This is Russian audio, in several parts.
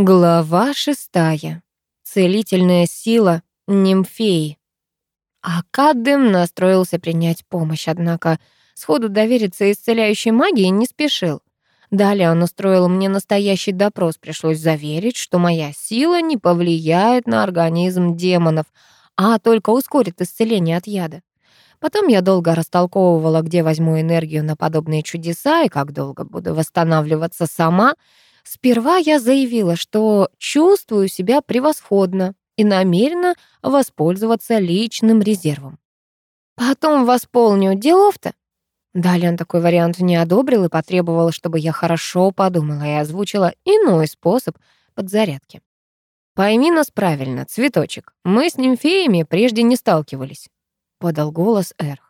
Глава шестая. Целительная сила нимфеи. Академ настроился принять помощь, однако сходу довериться исцеляющей магии не спешил. Далее он устроил мне настоящий допрос, пришлось заверить, что моя сила не повлияет на организм демонов, а только ускорит исцеление от яда. Потом я долго растолковывала, где возьму энергию на подобные чудеса и как долго буду восстанавливаться сама — Сперва я заявила, что чувствую себя превосходно и намерена воспользоваться личным резервом. Потом восполню делов-то. Далее он такой вариант не одобрил и потребовал, чтобы я хорошо подумала и озвучила иной способ подзарядки. «Пойми нас правильно, цветочек, мы с нимфеями прежде не сталкивались», — подал голос Эрх.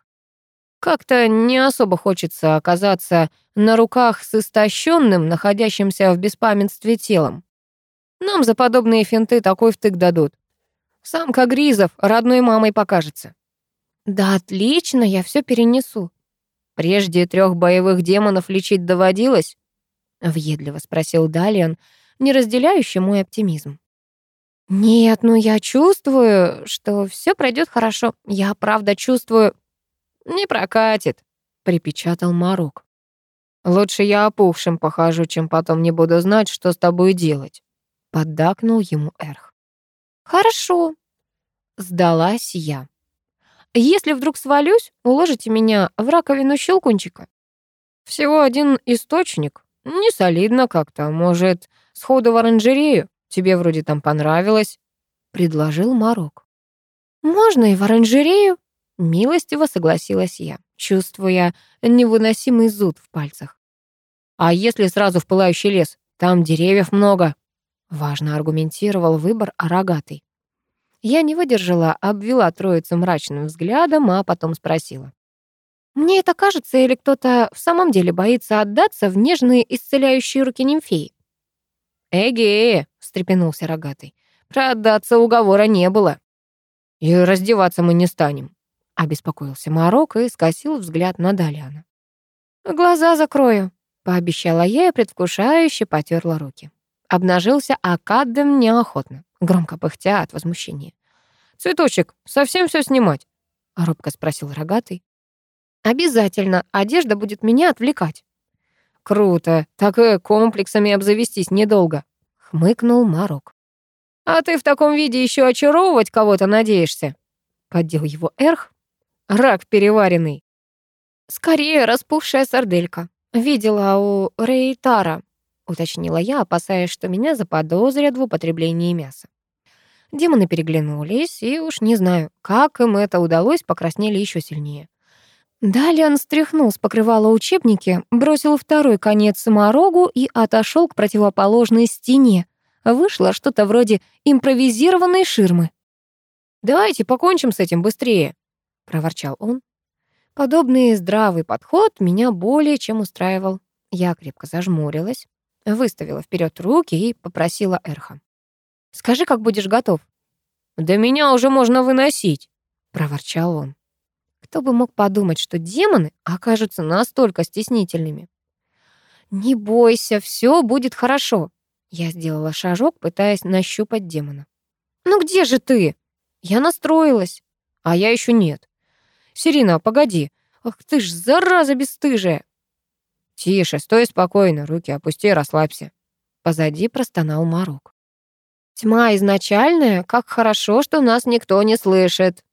Как-то не особо хочется оказаться на руках с истощенным, находящимся в беспамятстве телом. Нам за подобные финты такой втык дадут. Самка Гризов родной мамой покажется. Да отлично, я все перенесу. Прежде трех боевых демонов лечить доводилось? Въедливо спросил Далиан, не разделяющий мой оптимизм. Нет, ну я чувствую, что все пройдет хорошо. Я правда чувствую, «Не прокатит», — припечатал Марок. «Лучше я опухшим похожу, чем потом не буду знать, что с тобой делать», — поддакнул ему Эрх. «Хорошо», — сдалась я. «Если вдруг свалюсь, уложите меня в раковину щелкунчика». «Всего один источник. Не солидно как-то. Может, сходу в оранжерею? Тебе вроде там понравилось», — предложил Марок. «Можно и в оранжерею», Милостиво согласилась я, чувствуя невыносимый зуд в пальцах. «А если сразу в пылающий лес? Там деревьев много», — важно аргументировал выбор рогатый. Я не выдержала, обвела троицу мрачным взглядом, а потом спросила. «Мне это кажется, или кто-то в самом деле боится отдаться в нежные исцеляющие руки нимфеи?» «Эге!» — встрепенулся рогатый. «Про отдаться уговора не было. И раздеваться мы не станем обеспокоился Марок и скосил взгляд на Даляна. «Глаза закрою», — пообещала я и предвкушающе потерла руки. Обнажился Академ неохотно, громко пыхтя от возмущения. «Цветочек, совсем все снимать?» — робко спросил рогатый. «Обязательно, одежда будет меня отвлекать». «Круто, так и комплексами обзавестись недолго», — хмыкнул Марок. «А ты в таком виде еще очаровывать кого-то надеешься?» — поддел его Эрх, Рак переваренный. Скорее, распухшая сарделька. Видела у Рейтара, уточнила я, опасаясь, что меня заподозрят в употреблении мяса. Демоны переглянулись, и уж не знаю, как им это удалось, покраснели еще сильнее. Далее он стряхнул с покрывала учебники, бросил второй конец саморогу и отошел к противоположной стене. Вышло что-то вроде импровизированной ширмы. «Давайте покончим с этим быстрее», проворчал он. Подобный здравый подход меня более чем устраивал. Я крепко зажмурилась, выставила вперед руки и попросила Эрха. «Скажи, как будешь готов». «Да меня уже можно выносить», — проворчал он. Кто бы мог подумать, что демоны окажутся настолько стеснительными. «Не бойся, все будет хорошо». Я сделала шажок, пытаясь нащупать демона. «Ну где же ты?» Я настроилась, а я еще нет. Сирина, погоди. Ах ты ж, зараза бесстыжая. Тише, стой спокойно, руки опусти, расслабься. Позади простонал Марок. Тьма изначальная, как хорошо, что нас никто не слышит.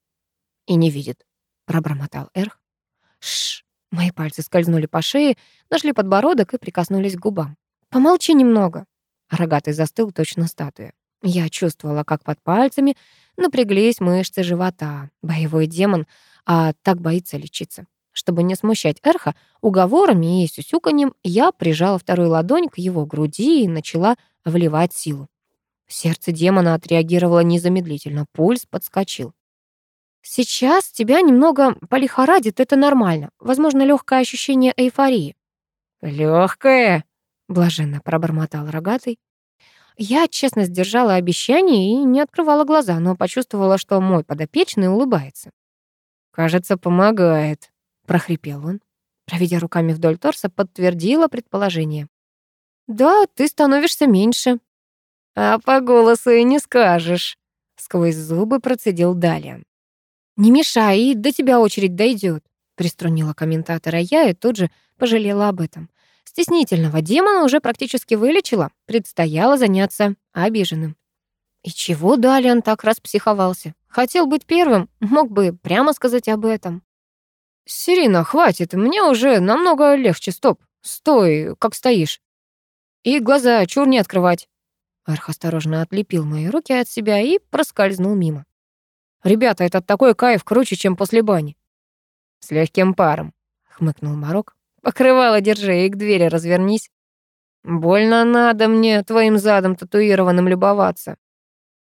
И не видит, пробормотал Эрх. Шш, мои пальцы скользнули по шее, нашли подбородок и прикоснулись к губам. Помолчи немного. Рогатый застыл точно статуя. Я чувствовала, как под пальцами напряглись мышцы живота. Боевой демон а так боится лечиться. Чтобы не смущать Эрха уговорами и сюсюканьем, я прижала вторую ладонь к его груди и начала вливать силу. Сердце демона отреагировало незамедлительно, пульс подскочил. «Сейчас тебя немного полихорадит, это нормально. Возможно, легкое ощущение эйфории». «Легкое?» — блаженно пробормотал рогатый. Я честно сдержала обещание и не открывала глаза, но почувствовала, что мой подопечный улыбается. «Кажется, помогает», — прохрипел он. Проведя руками вдоль торса, подтвердила предположение. «Да, ты становишься меньше». «А по голосу и не скажешь», — сквозь зубы процедил Далиан. «Не мешай, и до тебя очередь дойдет», — приструнила комментатора я и тут же пожалела об этом. Стеснительного демона уже практически вылечила, предстояло заняться обиженным. И чего Далиан так распсиховался? Хотел быть первым, мог бы прямо сказать об этом. «Сирина, хватит, мне уже намного легче, стоп. Стой, как стоишь. И глаза чур не открывать». Арх осторожно отлепил мои руки от себя и проскользнул мимо. «Ребята, это такой кайф круче, чем после бани». «С легким паром», — хмыкнул Марок. «Покрывало держи и к двери развернись. Больно надо мне твоим задом татуированным любоваться».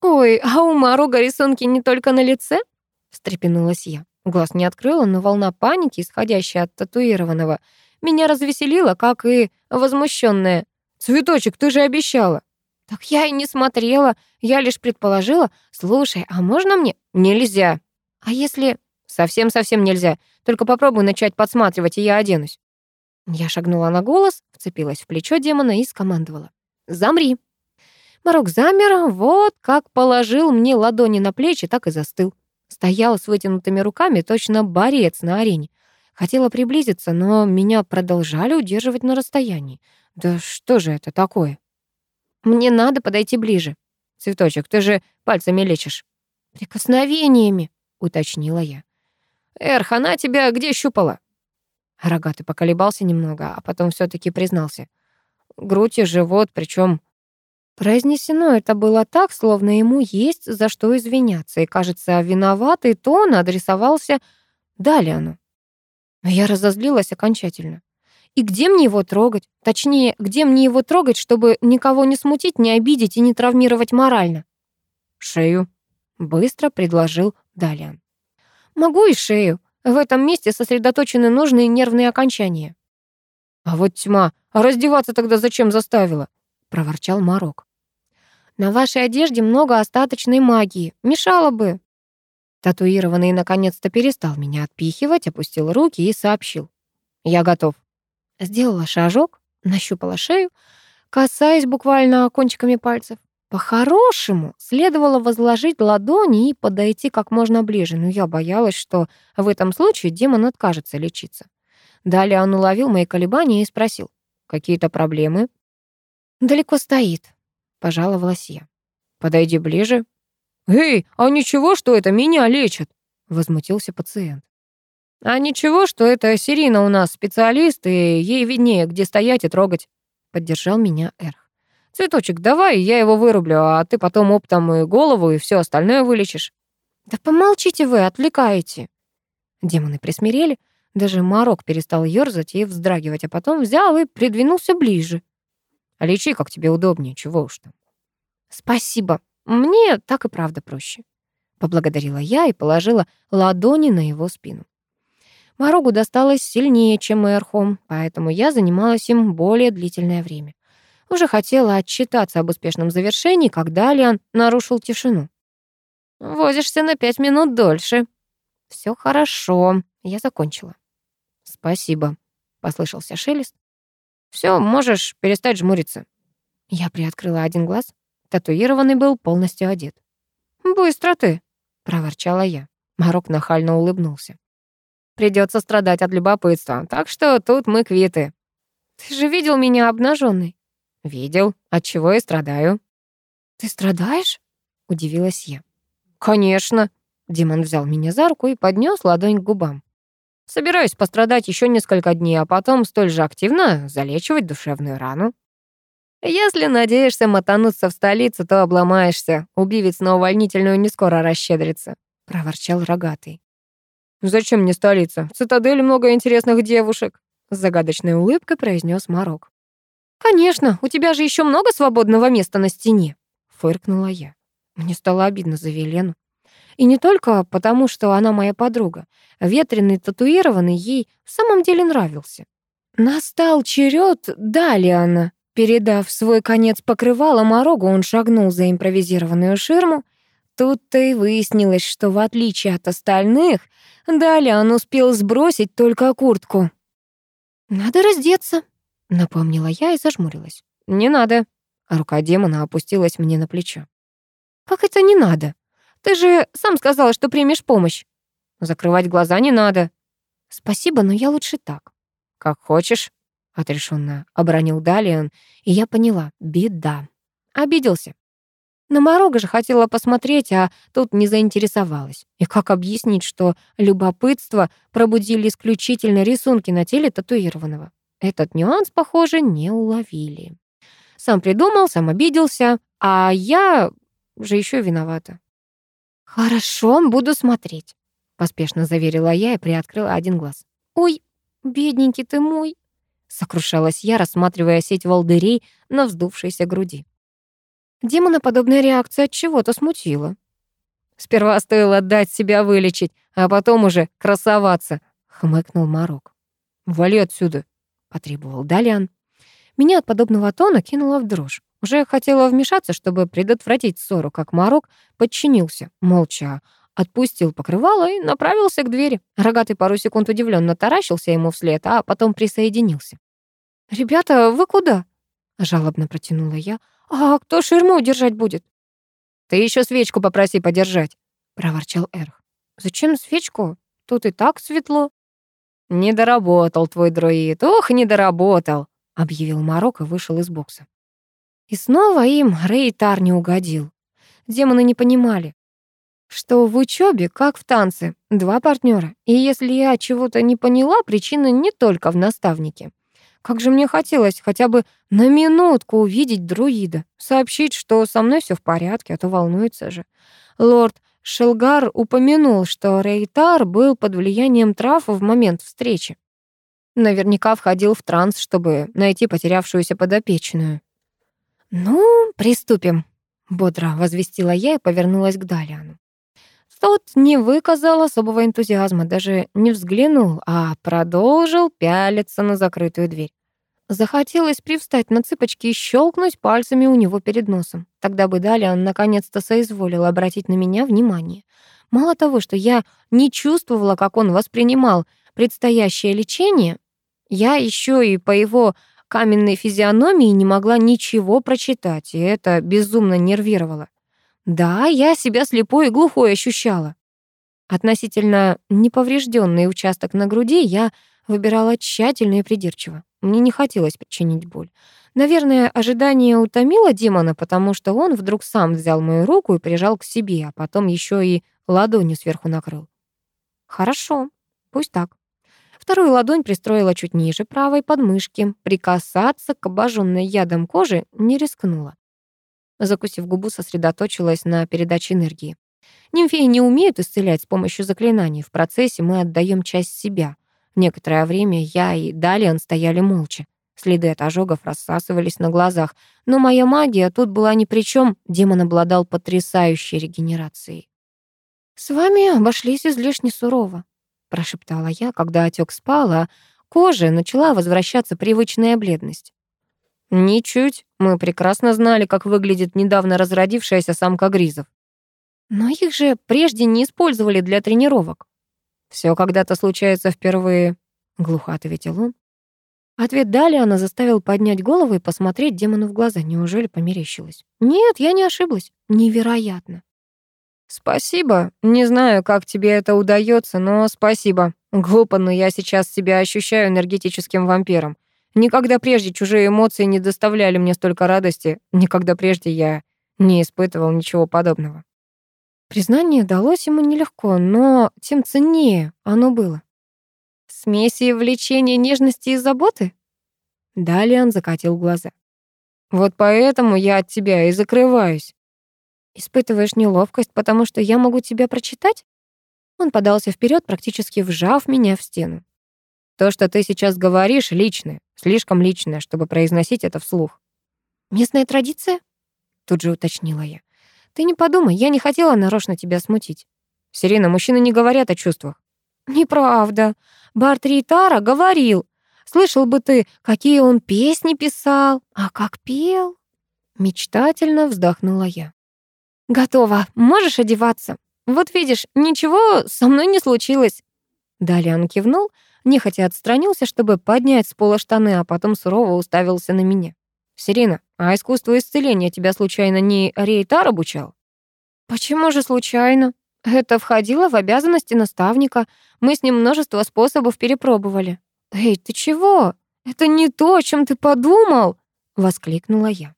«Ой, а у Марога рисунки не только на лице?» — встрепенулась я. Глаз не открыла, но волна паники, исходящая от татуированного, меня развеселила, как и возмущенная. «Цветочек, ты же обещала!» «Так я и не смотрела, я лишь предположила. Слушай, а можно мне?» «Нельзя!» «А если...» «Совсем-совсем нельзя. Только попробуй начать подсматривать, и я оденусь». Я шагнула на голос, вцепилась в плечо демона и скомандовала. «Замри!» Марок замер, вот как положил мне ладони на плечи, так и застыл. Стоял с вытянутыми руками, точно борец на арене. Хотела приблизиться, но меня продолжали удерживать на расстоянии. Да что же это такое? Мне надо подойти ближе. Цветочек, ты же пальцами лечишь. Прикосновениями, уточнила я. Эрх, она тебя где щупала? Рогатый поколебался немного, а потом все таки признался. Грудь и живот, причем Произнесено это было так, словно ему есть за что извиняться, и, кажется, виноватый тон адресовался Далиану. Но я разозлилась окончательно. И где мне его трогать? Точнее, где мне его трогать, чтобы никого не смутить, не обидеть и не травмировать морально? Шею, быстро предложил Далиан. Могу и шею. В этом месте сосредоточены нужные нервные окончания. А вот тьма, а раздеваться тогда зачем заставила? Проворчал Марок. «На вашей одежде много остаточной магии. Мешало бы». Татуированный наконец-то перестал меня отпихивать, опустил руки и сообщил. «Я готов». Сделала шажок, нащупала шею, касаясь буквально кончиками пальцев. По-хорошему, следовало возложить ладони и подойти как можно ближе, но я боялась, что в этом случае демон откажется лечиться. Далее он уловил мои колебания и спросил, «Какие-то проблемы?» «Далеко стоит», — пожаловалась я. «Подойди ближе». «Эй, а ничего, что это меня лечат?» — возмутился пациент. «А ничего, что это Сирина у нас специалист, и ей виднее, где стоять и трогать», — поддержал меня Эрх. «Цветочек, давай, я его вырублю, а ты потом оптом и голову, и все остальное вылечишь». «Да помолчите вы, отвлекаете». Демоны присмирели, даже Марок перестал ёрзать и вздрагивать, а потом взял и придвинулся ближе. А лечи, как тебе удобнее, чего уж там. Спасибо, мне так и правда проще. Поблагодарила я и положила ладони на его спину. Морогу досталось сильнее, чем Эрхом, поэтому я занималась им более длительное время. Уже хотела отчитаться об успешном завершении, когда Лиан нарушил тишину. «Возишься на пять минут дольше». Все хорошо, я закончила». «Спасибо», — послышался шелест. Все, можешь перестать жмуриться». Я приоткрыла один глаз. Татуированный был полностью одет. «Быстро ты», — проворчала я. Марок нахально улыбнулся. Придется страдать от любопытства, так что тут мы квиты». «Ты же видел меня обнаженной? «Видел. От чего я страдаю?» «Ты страдаешь?» — удивилась я. «Конечно». Димон взял меня за руку и поднес ладонь к губам. Собираюсь пострадать еще несколько дней, а потом столь же активно залечивать душевную рану. Если надеешься мотануться в столицу, то обломаешься. Убивец на увольнительную не скоро расщедрится», — проворчал рогатый. «Зачем мне столица? В цитадели много интересных девушек», — с загадочной улыбкой произнес Марок. «Конечно, у тебя же еще много свободного места на стене», — фыркнула я. Мне стало обидно за Велену. И не только потому, что она моя подруга. Ветреный татуированный ей в самом деле нравился. Настал черед Далиана. Передав свой конец покрывала Морогу, он шагнул за импровизированную ширму. Тут-то и выяснилось, что в отличие от остальных, Далиан успел сбросить только куртку. «Надо раздеться», — напомнила я и зажмурилась. «Не надо», Рука демона опустилась мне на плечо. «Как это не надо? Ты же сам сказала, что примешь помощь». «Закрывать глаза не надо». «Спасибо, но я лучше так». «Как хочешь», — отрешенно обронил Далиан, и я поняла — беда. Обиделся. На Морога же хотела посмотреть, а тут не заинтересовалась. И как объяснить, что любопытство пробудили исключительно рисунки на теле татуированного? Этот нюанс, похоже, не уловили. Сам придумал, сам обиделся, а я же еще виновата. «Хорошо, буду смотреть», — поспешно заверила я и приоткрыла один глаз. «Ой, бедненький ты мой», — сокрушалась я, рассматривая сеть волдырей на вздувшейся груди. Демона подобная реакция от чего-то смутила. Сперва стоило дать себя вылечить, а потом уже красоваться, хмыкнул Марок. Вали отсюда, потребовал Далян. Меня от подобного тона кинуло в дрожь. Уже хотела вмешаться, чтобы предотвратить ссору, как Марок подчинился, молча отпустил покрывало и направился к двери. Рогатый пару секунд удивленно таращился ему вслед, а потом присоединился. «Ребята, вы куда?» — жалобно протянула я. «А кто ширму держать будет?» «Ты еще свечку попроси подержать», — проворчал Эрх. «Зачем свечку? Тут и так светло». «Не доработал твой дроид, ох, не доработал», — объявил Марок и вышел из бокса. И снова им Рейтар не угодил. Демоны не понимали, что в учебе, как в танце, два партнера. И если я чего-то не поняла, причина не только в наставнике. Как же мне хотелось хотя бы на минутку увидеть друида, сообщить, что со мной все в порядке, а то волнуется же. Лорд Шелгар упомянул, что Рейтар был под влиянием трав в момент встречи. Наверняка входил в транс, чтобы найти потерявшуюся подопечную. «Ну, приступим», — бодро возвестила я и повернулась к Далиану. Тот не выказал особого энтузиазма, даже не взглянул, а продолжил пялиться на закрытую дверь. Захотелось привстать на цыпочки и щелкнуть пальцами у него перед носом. Тогда бы далее он наконец-то соизволил обратить на меня внимание. Мало того, что я не чувствовала, как он воспринимал предстоящее лечение, я еще и по его каменной физиономии не могла ничего прочитать, и это безумно нервировало. Да, я себя слепой и глухой ощущала. Относительно неповрежденный участок на груди я выбирала тщательно и придирчиво. Мне не хотелось причинить боль. Наверное, ожидание утомило демона, потому что он вдруг сам взял мою руку и прижал к себе, а потом еще и ладонью сверху накрыл. Хорошо, пусть так. Вторую ладонь пристроила чуть ниже правой подмышки. Прикасаться к обожженной ядом кожи не рискнула. Закусив губу, сосредоточилась на передаче энергии. Нимфеи не умеют исцелять с помощью заклинаний. В процессе мы отдаем часть себя. Некоторое время я и Далиан стояли молча. Следы от ожогов рассасывались на глазах. Но моя магия тут была ни при чем. Демон обладал потрясающей регенерацией. «С вами обошлись излишне сурово», — прошептала я, когда отек спал, а коже начала возвращаться привычная бледность. Ничуть. Мы прекрасно знали, как выглядит недавно разродившаяся самка гризов. Но их же прежде не использовали для тренировок. Все когда-то случается впервые, глухо ответил он. Ответ далее она заставил поднять голову и посмотреть демону в глаза. Неужели померещилась? Нет, я не ошиблась. Невероятно. Спасибо. Не знаю, как тебе это удается, но спасибо. Глупо, но я сейчас себя ощущаю энергетическим вампиром. Никогда прежде чужие эмоции не доставляли мне столько радости, никогда прежде я не испытывал ничего подобного. Признание далось ему нелегко, но тем ценнее оно было. Смеси влечения, нежности и заботы? Далее он закатил глаза. Вот поэтому я от тебя и закрываюсь. Испытываешь неловкость, потому что я могу тебя прочитать? Он подался вперед, практически вжав меня в стену. То, что ты сейчас говоришь, личное, слишком личное, чтобы произносить это вслух. Местная традиция? Тут же уточнила я. Ты не подумай, я не хотела нарочно тебя смутить. Сирена, мужчины не говорят о чувствах. Неправда. Барт Ритара говорил. Слышал бы ты, какие он песни писал, а как пел. Мечтательно вздохнула я. Готово, можешь одеваться. Вот видишь, ничего со мной не случилось. Далее он кивнул, нехотя отстранился, чтобы поднять с пола штаны, а потом сурово уставился на меня. Сирина, а искусство исцеления тебя случайно не Рейтар обучал? Почему же случайно? Это входило в обязанности наставника. Мы с ним множество способов перепробовали. Эй, ты чего? Это не то, о чем ты подумал, воскликнула я.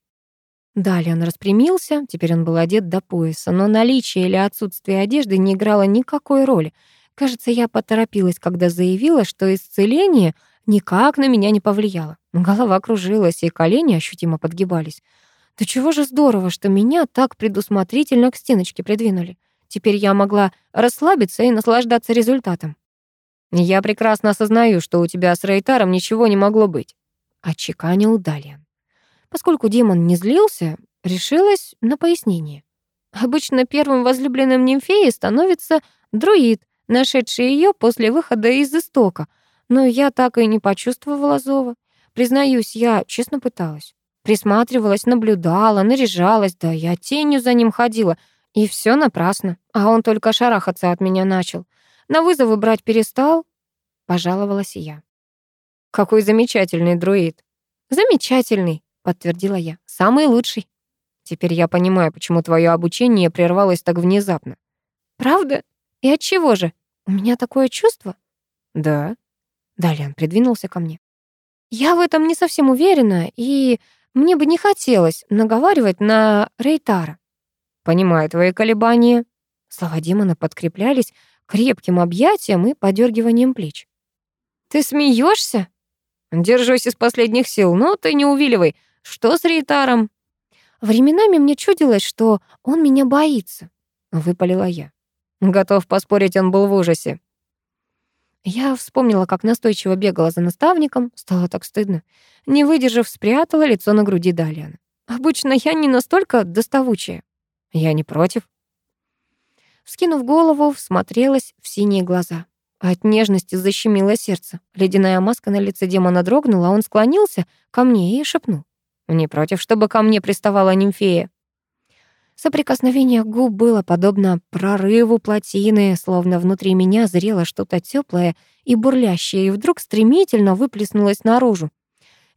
Далее он распрямился, теперь он был одет до пояса, но наличие или отсутствие одежды не играло никакой роли. Кажется, я поторопилась, когда заявила, что исцеление никак на меня не повлияло. Голова кружилась, и колени ощутимо подгибались. Да чего же здорово, что меня так предусмотрительно к стеночке придвинули. Теперь я могла расслабиться и наслаждаться результатом. «Я прекрасно осознаю, что у тебя с Рейтаром ничего не могло быть», — отчеканил Далия. Поскольку демон не злился, решилась на пояснение. Обычно первым возлюбленным нимфеи становится друид, нашедший ее после выхода из истока, но я так и не почувствовала зова. Признаюсь, я честно пыталась. Присматривалась, наблюдала, наряжалась, да я тенью за ним ходила, и все напрасно. А он только шарахаться от меня начал. На вызовы брать перестал, пожаловалась я. Какой замечательный друид. Замечательный, подтвердила я. Самый лучший. Теперь я понимаю, почему твое обучение прервалось так внезапно. Правда? И от чего же? У меня такое чувство? Да. Далее придвинулся ко мне. Я в этом не совсем уверена, и мне бы не хотелось наговаривать на Рейтара. Понимаю твои колебания. Слова демона подкреплялись крепким объятием и подергиванием плеч. Ты смеешься? Держусь из последних сил, но ты не увиливай. Что с Рейтаром? Временами мне чудилось, что он меня боится, выпалила я. Готов поспорить, он был в ужасе. Я вспомнила, как настойчиво бегала за наставником, стало так стыдно. Не выдержав, спрятала лицо на груди Далиана. Обычно я не настолько доставучая. Я не против. Вскинув голову, всмотрелась в синие глаза. От нежности защемило сердце. Ледяная маска на лице демона дрогнула, он склонился ко мне и шепнул. Не против, чтобы ко мне приставала нимфея. Соприкосновение губ было подобно прорыву плотины, словно внутри меня зрело что-то теплое и бурлящее, и вдруг стремительно выплеснулось наружу.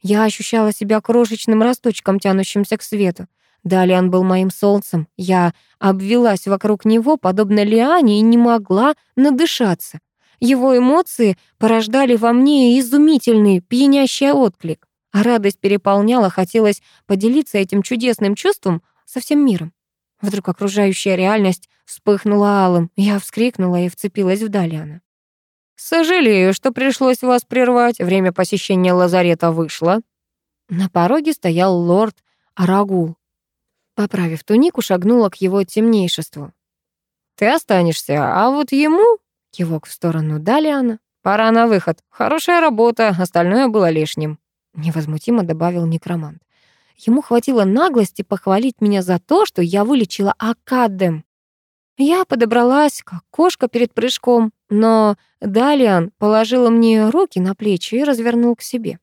Я ощущала себя крошечным росточком, тянущимся к свету. Далее он был моим солнцем. Я обвелась вокруг него, подобно лиане, и не могла надышаться. Его эмоции порождали во мне изумительный, пьянящий отклик. Радость переполняла, хотелось поделиться этим чудесным чувством со всем миром. Вдруг окружающая реальность вспыхнула алым. Я вскрикнула и вцепилась в Далиана. «Сожалею, что пришлось вас прервать. Время посещения лазарета вышло». На пороге стоял лорд Арагул. Поправив тунику, шагнула к его темнейшеству. «Ты останешься, а вот ему...» — кивок в сторону Далиана. «Пора на выход. Хорошая работа, остальное было лишним» невозмутимо добавил некромант. Ему хватило наглости похвалить меня за то, что я вылечила Академ. Я подобралась, как кошка перед прыжком, но Далиан положила мне руки на плечи и развернул к себе.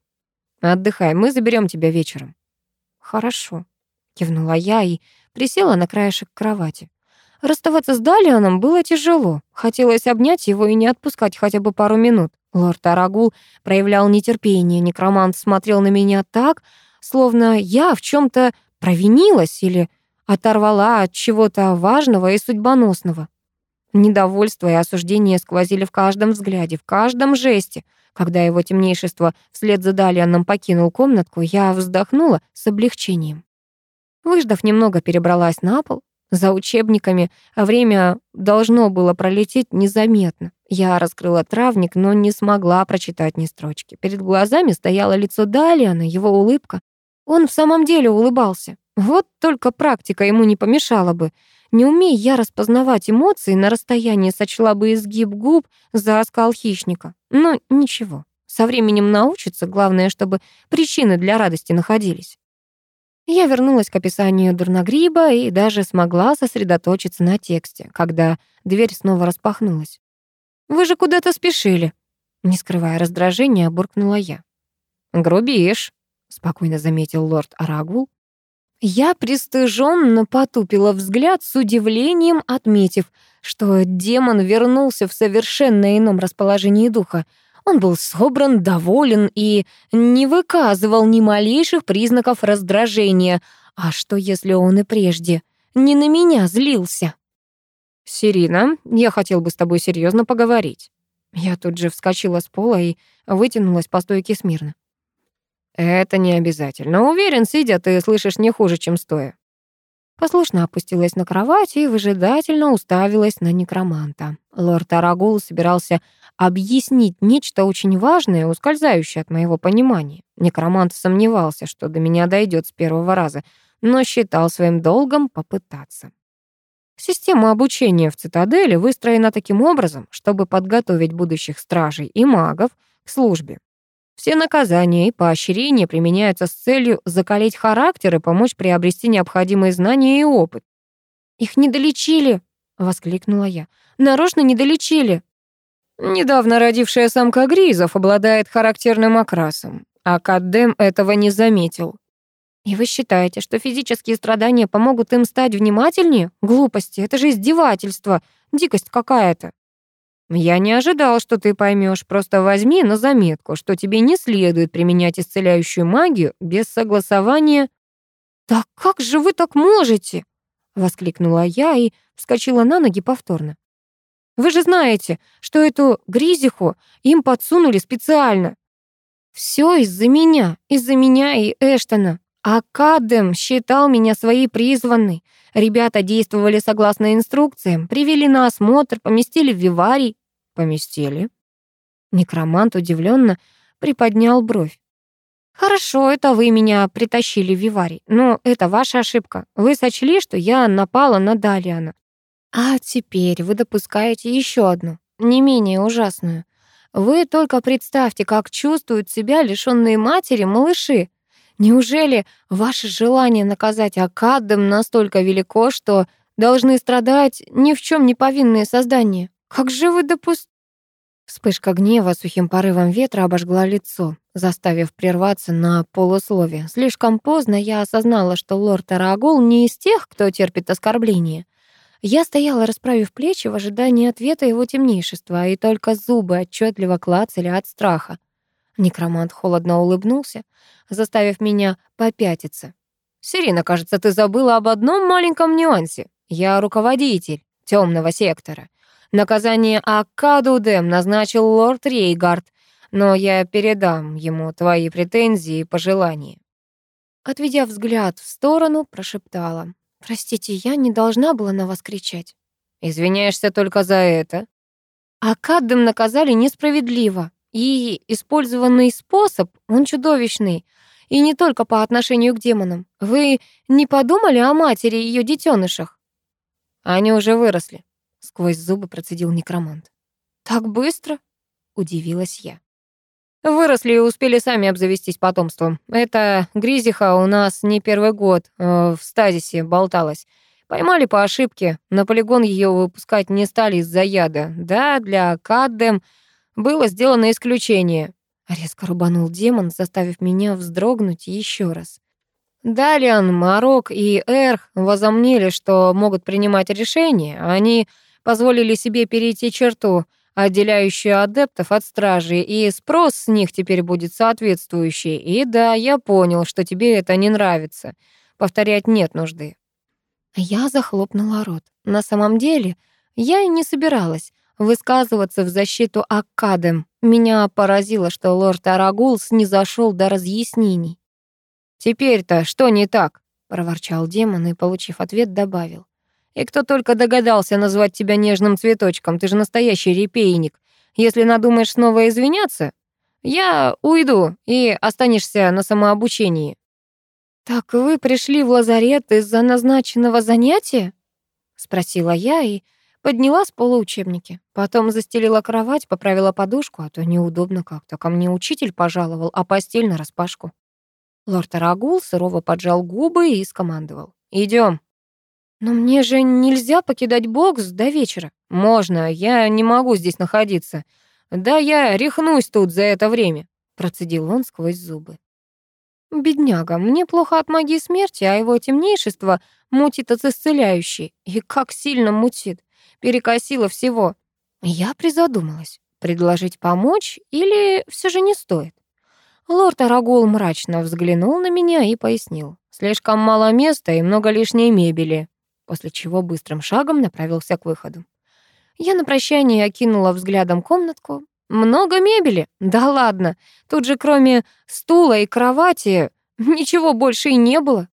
«Отдыхай, мы заберем тебя вечером». «Хорошо», — кивнула я и присела на краешек кровати. Расставаться с Далианом было тяжело. Хотелось обнять его и не отпускать хотя бы пару минут. Лорд Арагул проявлял нетерпение. Некромант смотрел на меня так, словно я в чем то провинилась или оторвала от чего-то важного и судьбоносного. Недовольство и осуждение сквозили в каждом взгляде, в каждом жесте. Когда его темнейшество вслед за Далианом покинул комнатку, я вздохнула с облегчением. Выждав немного, перебралась на пол, за учебниками, время должно было пролететь незаметно. Я раскрыла травник, но не смогла прочитать ни строчки. Перед глазами стояло лицо Далиана, его улыбка. Он в самом деле улыбался. Вот только практика ему не помешала бы. Не умея я распознавать эмоции, на расстоянии сочла бы изгиб губ за оскал хищника. Но ничего, со временем научится, главное, чтобы причины для радости находились. Я вернулась к описанию дурногриба и даже смогла сосредоточиться на тексте, когда дверь снова распахнулась. «Вы же куда-то спешили!» Не скрывая раздражения, буркнула я. «Грубишь», — спокойно заметил лорд Арагул. Я пристыженно потупила взгляд с удивлением, отметив, что демон вернулся в совершенно ином расположении духа. Он был собран, доволен и не выказывал ни малейших признаков раздражения. А что, если он и прежде не на меня злился? «Сирина, я хотел бы с тобой серьезно поговорить». Я тут же вскочила с пола и вытянулась по стойке смирно. «Это не обязательно. Уверен, сидя ты слышишь не хуже, чем стоя». Послушно опустилась на кровать и выжидательно уставилась на некроманта. Лорд Арагул собирался объяснить нечто очень важное, ускользающее от моего понимания. Некромант сомневался, что до меня дойдет с первого раза, но считал своим долгом попытаться. Система обучения в цитадели выстроена таким образом, чтобы подготовить будущих стражей и магов к службе. Все наказания и поощрения применяются с целью закалить характер и помочь приобрести необходимые знания и опыт. «Их не долечили!» — воскликнула я. «Нарочно не долечили!» Недавно родившая самка гризов обладает характерным окрасом, а Каддем этого не заметил. И вы считаете, что физические страдания помогут им стать внимательнее? Глупости, это же издевательство, дикость какая-то. Я не ожидал, что ты поймешь. Просто возьми на заметку, что тебе не следует применять исцеляющую магию без согласования. «Да как же вы так можете?» — воскликнула я и вскочила на ноги повторно. «Вы же знаете, что эту гризиху им подсунули специально. Все из-за меня, из-за меня и Эштона. А Кадем считал меня своей призванной. Ребята действовали согласно инструкциям, привели на осмотр, поместили в виварий. Поместили. Некромант удивленно приподнял бровь. «Хорошо, это вы меня притащили в виварий, но это ваша ошибка. Вы сочли, что я напала на Далиана. А теперь вы допускаете еще одну, не менее ужасную. Вы только представьте, как чувствуют себя лишённые матери малыши. Неужели ваше желание наказать Академ настолько велико, что должны страдать ни в чем не повинные создания? Как же вы допуст...» Вспышка гнева сухим порывом ветра обожгла лицо, заставив прерваться на полусловие. Слишком поздно я осознала, что лорд Арагул не из тех, кто терпит оскорбления. Я стояла, расправив плечи в ожидании ответа его темнейшества, и только зубы отчетливо клацали от страха. Некромант холодно улыбнулся, заставив меня попятиться. «Сирина, кажется, ты забыла об одном маленьком нюансе. Я руководитель темного сектора. Наказание Акадудем назначил лорд Рейгард, но я передам ему твои претензии и пожелания». Отведя взгляд в сторону, прошептала. «Простите, я не должна была на вас кричать». «Извиняешься только за это?» Академ наказали несправедливо. И использованный способ, он чудовищный. И не только по отношению к демонам. Вы не подумали о матери и ее детенышах? Они уже выросли, сквозь зубы процедил некромант. Так быстро? Удивилась я. Выросли и успели сами обзавестись потомством. Эта гризиха у нас не первый год э, в стазисе болталась. Поймали по ошибке. На полигон ее выпускать не стали из-за яда. Да, для Каддем было сделано исключение. Резко рубанул демон, заставив меня вздрогнуть еще раз. Далиан, Марок и Эрх возомнили, что могут принимать решения. Они позволили себе перейти черту, отделяющую адептов от стражи, и спрос с них теперь будет соответствующий. И да, я понял, что тебе это не нравится. Повторять нет нужды. Я захлопнула рот. На самом деле, я и не собиралась высказываться в защиту Аккадем. Меня поразило, что лорд Арагулс не зашел до разъяснений. «Теперь-то что не так?» — проворчал демон и, получив ответ, добавил. «И кто только догадался назвать тебя нежным цветочком, ты же настоящий репейник. Если надумаешь снова извиняться, я уйду, и останешься на самообучении». «Так вы пришли в лазарет из-за назначенного занятия?» — спросила я и Подняла с пола учебники. Потом застелила кровать, поправила подушку, а то неудобно как-то. Ко мне учитель пожаловал, а постель нараспашку. Лорд Арагул сурово поджал губы и скомандовал. «Идем». «Но мне же нельзя покидать бокс до вечера». «Можно, я не могу здесь находиться. Да я рехнусь тут за это время», — процедил он сквозь зубы. «Бедняга, мне плохо от магии смерти, а его темнейшество мутит от исцеляющей. И как сильно мутит перекосило всего. Я призадумалась. Предложить помочь или все же не стоит? Лорд Арагул мрачно взглянул на меня и пояснил. Слишком мало места и много лишней мебели, после чего быстрым шагом направился к выходу. Я на прощание окинула взглядом комнатку. Много мебели? Да ладно. Тут же кроме стула и кровати ничего больше и не было.